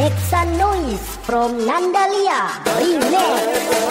Nexa Noise from Nandalia. Remix